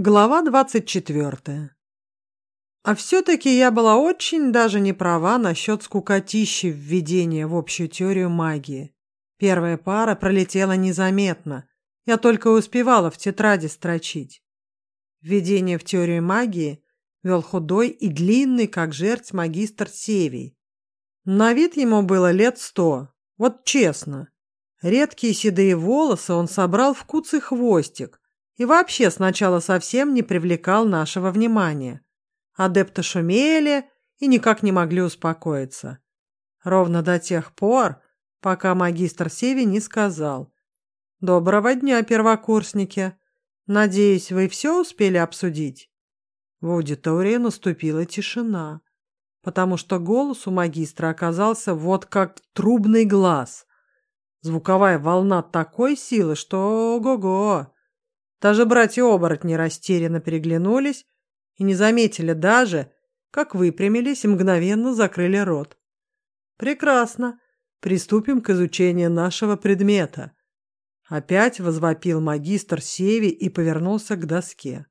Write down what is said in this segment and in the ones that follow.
Глава двадцать четвертая. А все-таки я была очень даже не права насчет скукотищи введения в общую теорию магии. Первая пара пролетела незаметно. Я только успевала в тетради строчить. Введение в теорию магии вел худой и длинный, как жерть, магистр Севий. На вид ему было лет сто. Вот честно. Редкие седые волосы он собрал в куцый хвостик – и вообще сначала совсем не привлекал нашего внимания. Адепты шумели и никак не могли успокоиться. Ровно до тех пор, пока магистр Севи не сказал «Доброго дня, первокурсники! Надеюсь, вы все успели обсудить?» В аудитории наступила тишина, потому что голос у магистра оказался вот как трубный глаз. Звуковая волна такой силы, что ого-го! Даже братья-оборотни растерянно переглянулись и не заметили даже, как выпрямились и мгновенно закрыли рот. «Прекрасно. Приступим к изучению нашего предмета». Опять возвопил магистр Севи и повернулся к доске.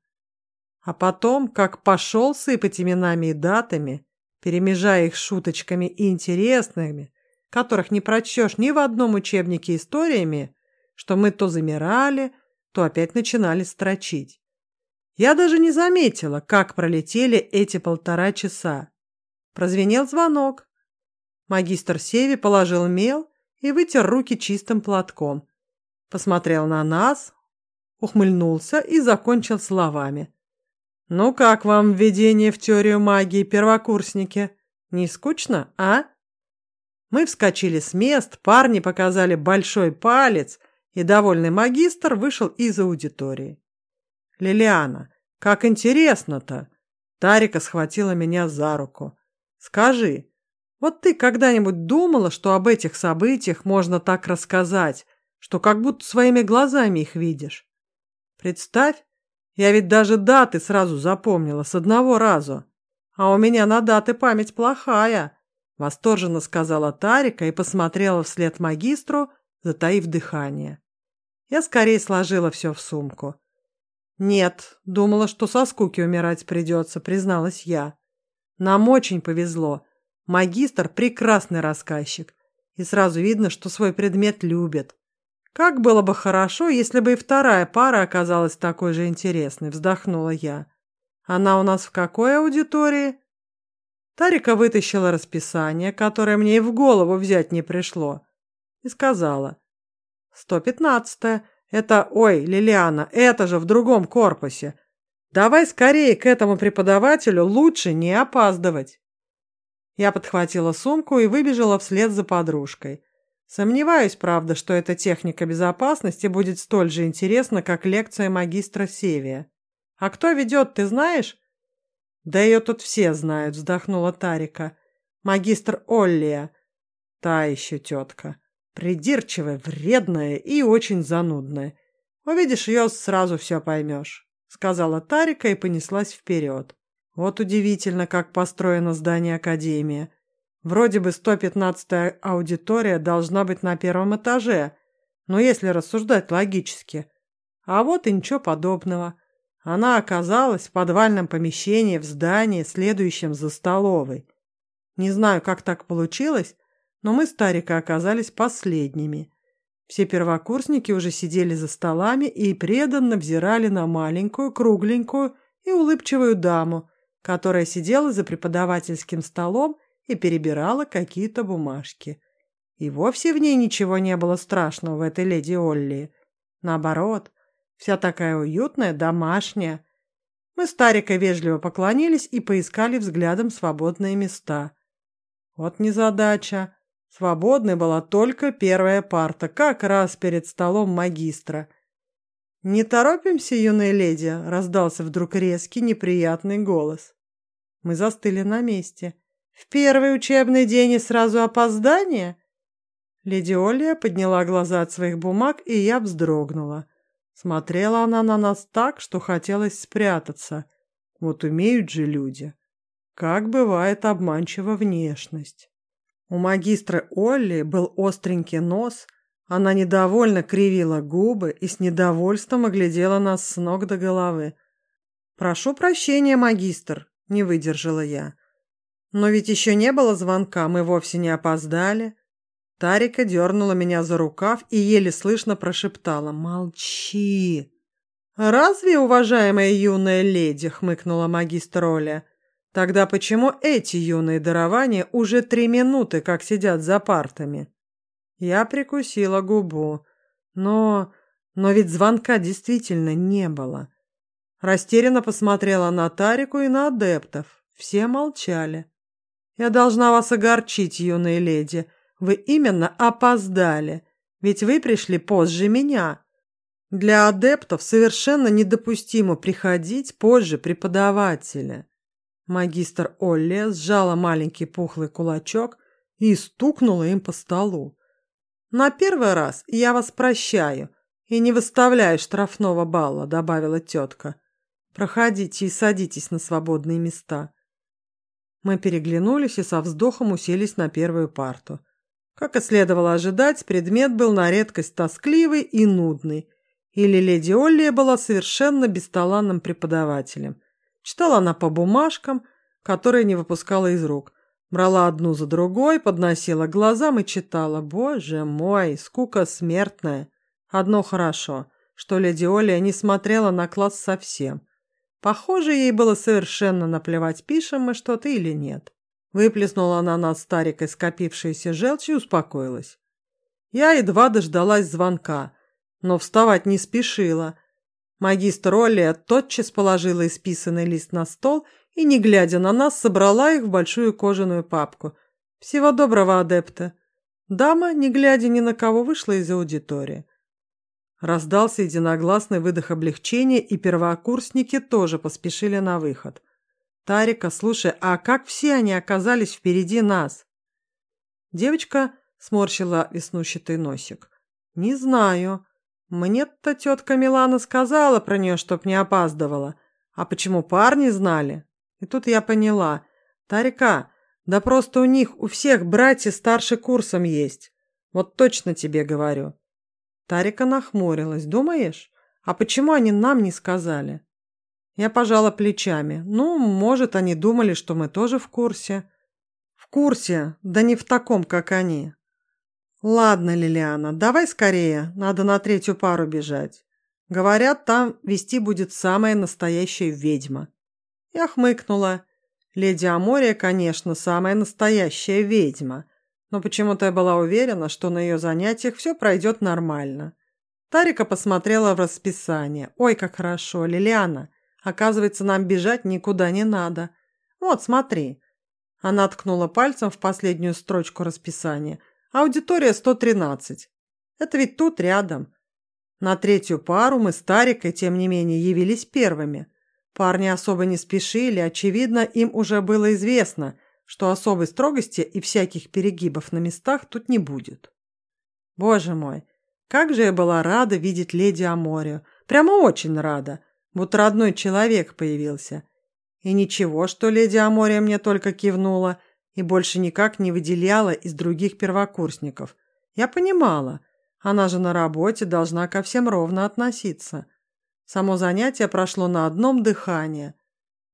А потом, как пошел сыпать именами и датами, перемежая их шуточками и интересными, которых не прочтешь ни в одном учебнике историями, что мы то замирали, то опять начинали строчить. Я даже не заметила, как пролетели эти полтора часа. Прозвенел звонок. Магистр Севи положил мел и вытер руки чистым платком. Посмотрел на нас, ухмыльнулся и закончил словами. «Ну как вам введение в теорию магии, первокурсники? Не скучно, а?» Мы вскочили с мест, парни показали большой палец, и довольный магистр вышел из аудитории. «Лилиана, как интересно-то!» Тарика схватила меня за руку. «Скажи, вот ты когда-нибудь думала, что об этих событиях можно так рассказать, что как будто своими глазами их видишь? Представь, я ведь даже даты сразу запомнила с одного разу. А у меня на даты память плохая», — восторженно сказала Тарика и посмотрела вслед магистру, затаив дыхание. Я скорее сложила все в сумку. «Нет, думала, что со скуки умирать придется», — призналась я. «Нам очень повезло. Магистр — прекрасный рассказчик, и сразу видно, что свой предмет любит. Как было бы хорошо, если бы и вторая пара оказалась такой же интересной», — вздохнула я. «Она у нас в какой аудитории?» Тарика вытащила расписание, которое мне и в голову взять не пришло, и сказала. «Сто пятнадцатое. Это, ой, Лилиана, это же в другом корпусе. Давай скорее к этому преподавателю, лучше не опаздывать». Я подхватила сумку и выбежала вслед за подружкой. Сомневаюсь, правда, что эта техника безопасности будет столь же интересна, как лекция магистра Севия. А кто ведет, ты знаешь? Да ее тут все знают, вздохнула Тарика. Магистр Оллия. Та еще тетка. Придирчивая, вредная и очень занудная. Увидишь ее, сразу все поймешь», — сказала Тарика и понеслась вперед. Вот удивительно, как построено здание Академии. Вроде бы 115-я аудитория должна быть на первом этаже, но если рассуждать логически. А вот и ничего подобного. Она оказалась в подвальном помещении в здании, следующем за столовой. Не знаю, как так получилось, но мы с Тарикой оказались последними. Все первокурсники уже сидели за столами и преданно взирали на маленькую, кругленькую и улыбчивую даму, которая сидела за преподавательским столом и перебирала какие-то бумажки. И вовсе в ней ничего не было страшного в этой леди Олли. Наоборот, вся такая уютная, домашняя. Мы с Тарикой вежливо поклонились и поискали взглядом свободные места. Вот незадача. Свободной была только первая парта, как раз перед столом магистра. «Не торопимся, юная леди?» — раздался вдруг резкий, неприятный голос. Мы застыли на месте. «В первый учебный день и сразу опоздание?» Леди Олия подняла глаза от своих бумаг, и я вздрогнула. Смотрела она на нас так, что хотелось спрятаться. Вот умеют же люди. Как бывает обманчива внешность. У магистра Олли был остренький нос, она недовольно кривила губы и с недовольством оглядела нас с ног до головы. «Прошу прощения, магистр», – не выдержала я. «Но ведь еще не было звонка, мы вовсе не опоздали». Тарика дернула меня за рукав и еле слышно прошептала «Молчи!». «Разве, уважаемая юная леди?» – хмыкнула магистр Оля. «Тогда почему эти юные дарования уже три минуты как сидят за партами?» Я прикусила губу. Но... но ведь звонка действительно не было. Растерянно посмотрела на Тарику и на адептов. Все молчали. «Я должна вас огорчить, юная леди. Вы именно опоздали, ведь вы пришли позже меня. Для адептов совершенно недопустимо приходить позже преподавателя. Магистр Олли сжала маленький пухлый кулачок и стукнула им по столу. «На первый раз я вас прощаю и не выставляю штрафного балла», добавила тетка. «Проходите и садитесь на свободные места». Мы переглянулись и со вздохом уселись на первую парту. Как и следовало ожидать, предмет был на редкость тоскливый и нудный – или леди Олли была совершенно бесталанным преподавателем. Читала она по бумажкам, которые не выпускала из рук. Брала одну за другой, подносила к глазам и читала. Боже мой, скука смертная. Одно хорошо, что леди Оля не смотрела на класс совсем. Похоже, ей было совершенно наплевать, пишем мы что-то или нет. Выплеснула она над старикой скопившуюся желчь и успокоилась. Я едва дождалась звонка но вставать не спешила. Магистр Олия тотчас положила исписанный лист на стол и, не глядя на нас, собрала их в большую кожаную папку. «Всего доброго, адепта!» Дама, не глядя ни на кого, вышла из аудитории. Раздался единогласный выдох облегчения, и первокурсники тоже поспешили на выход. «Тарика, слушай, а как все они оказались впереди нас?» Девочка сморщила веснущатый носик. «Не знаю. Мне-то тетка Милана сказала про нее, чтоб не опаздывала. А почему парни знали? И тут я поняла. Тарика, да просто у них, у всех братья старше курсом есть. Вот точно тебе говорю. Тарика нахмурилась. Думаешь? А почему они нам не сказали? Я пожала плечами. Ну, может, они думали, что мы тоже в курсе. В курсе, да не в таком, как они. «Ладно, Лилиана, давай скорее, надо на третью пару бежать. Говорят, там вести будет самая настоящая ведьма». Я хмыкнула. Леди Амория, конечно, самая настоящая ведьма, но почему-то я была уверена, что на ее занятиях все пройдет нормально. Тарика посмотрела в расписание. «Ой, как хорошо, Лилиана! Оказывается, нам бежать никуда не надо. Вот, смотри». Она ткнула пальцем в последнюю строчку расписания – Аудитория 113. Это ведь тут рядом. На третью пару мы с Тарикой, тем не менее, явились первыми. Парни особо не спешили, очевидно, им уже было известно, что особой строгости и всяких перегибов на местах тут не будет. Боже мой, как же я была рада видеть леди Аморию. Прямо очень рада, будто родной человек появился. И ничего, что леди Амория мне только кивнула – и больше никак не выделяла из других первокурсников. Я понимала, она же на работе должна ко всем ровно относиться. Само занятие прошло на одном дыхании.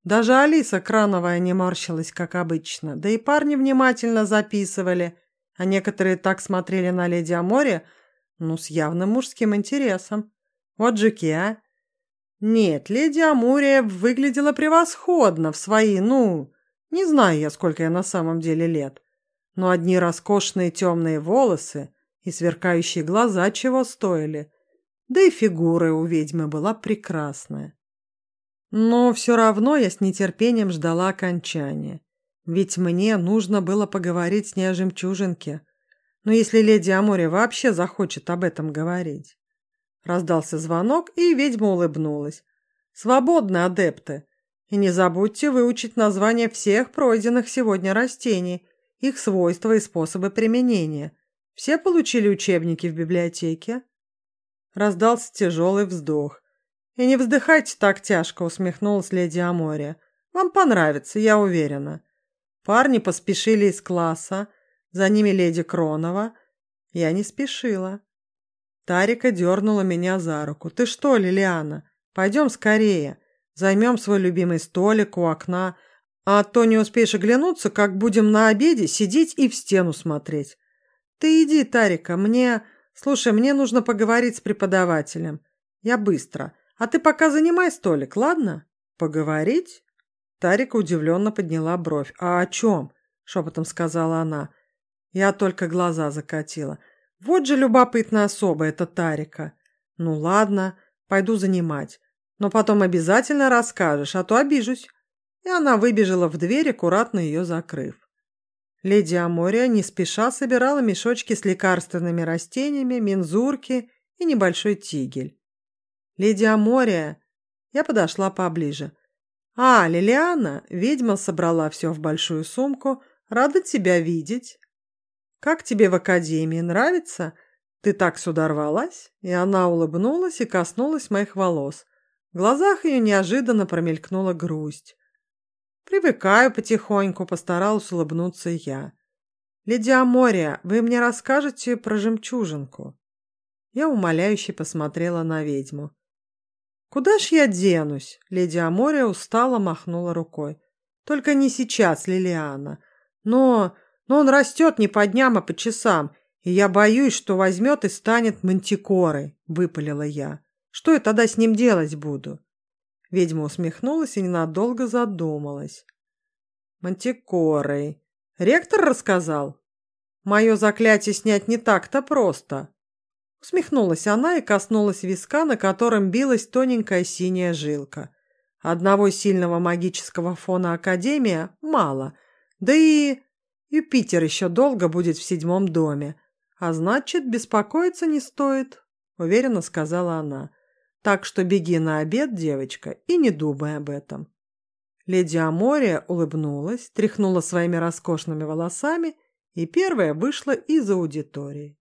Даже Алиса Крановая не морщилась, как обычно, да и парни внимательно записывали, а некоторые так смотрели на леди Аморе, ну, с явным мужским интересом. Вот жуки, а! Нет, леди Амурия выглядела превосходно в свои, ну, не знаю я, сколько я на самом деле лет, но одни роскошные темные волосы и сверкающие глаза чего стоили. Да и фигура у ведьмы была прекрасная. Но все равно я с нетерпением ждала окончания. Ведь мне нужно было поговорить с ней о жемчужинке. Но если леди Амори вообще захочет об этом говорить. Раздался звонок, и ведьма улыбнулась. «Свободны, адепты. И не забудьте выучить названия всех пройденных сегодня растений, их свойства и способы применения. Все получили учебники в библиотеке?» Раздался тяжелый вздох. «И не вздыхайте так тяжко», — усмехнулась леди Амория. «Вам понравится, я уверена». Парни поспешили из класса, за ними леди Кронова. Я не спешила. Тарика дернула меня за руку. «Ты что, Лилиана? Пойдем скорее. Займем свой любимый столик у окна, а то не успеешь оглянуться, как будем на обеде сидеть и в стену смотреть. Ты иди, Тарика, мне... Слушай, мне нужно поговорить с преподавателем. Я быстро. А ты пока занимай столик, ладно? Поговорить? Тарика удивленно подняла бровь. А о чем? Шепотом сказала она. Я только глаза закатила. Вот же любопытная особа эта Тарика. Ну ладно, пойду занимать. Но потом обязательно расскажешь, а то обижусь. И она выбежала в дверь, аккуратно ее закрыв. Леди Амория не спеша собирала мешочки с лекарственными растениями, мензурки и небольшой тигель. «Леди Амория!» Я подошла поближе. «А, Лилиана!» Ведьма собрала все в большую сумку. «Рада тебя видеть!» «Как тебе в академии? Нравится? Ты так сюда рвалась?» И она улыбнулась и коснулась моих волос. В глазах ее неожиданно промелькнула грусть. «Привыкаю потихоньку», — постаралась улыбнуться я. «Леди Амория, вы мне расскажете про жемчужинку?» Я умоляюще посмотрела на ведьму. «Куда ж я денусь?» — леди Амория устало махнула рукой. «Только не сейчас, Лилиана. Но... но он растет не по дням, а по часам, и я боюсь, что возьмет и станет мантикорой», — выпалила я. Что я тогда с ним делать буду?» Ведьма усмехнулась и ненадолго задумалась. «Мантикорой. Ректор рассказал? Мое заклятие снять не так-то просто». Усмехнулась она и коснулась виска, на котором билась тоненькая синяя жилка. Одного сильного магического фона Академия мало, да и Юпитер еще долго будет в седьмом доме, а значит, беспокоиться не стоит, уверенно сказала она. Так что беги на обед, девочка, и не думай об этом». Леди Амория улыбнулась, тряхнула своими роскошными волосами и первая вышла из аудитории.